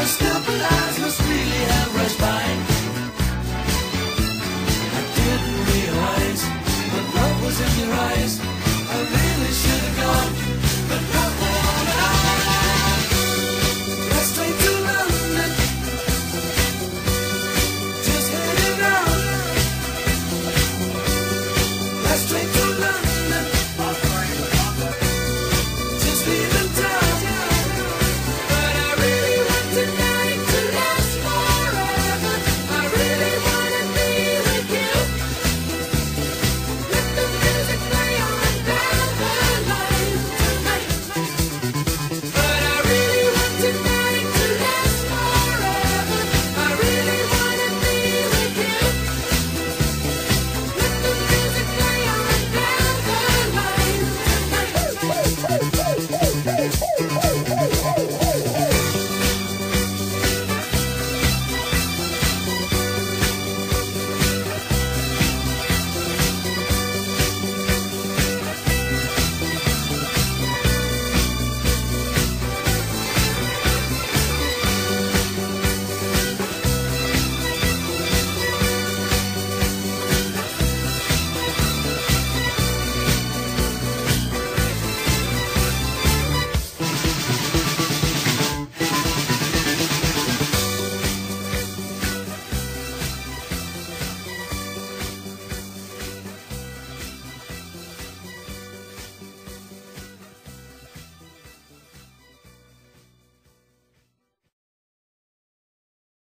And stupid eyes must really have rushed by. I didn't realize love was in your eyes. I really should have gone, but straight to London. Just headed out. Let's straight to London.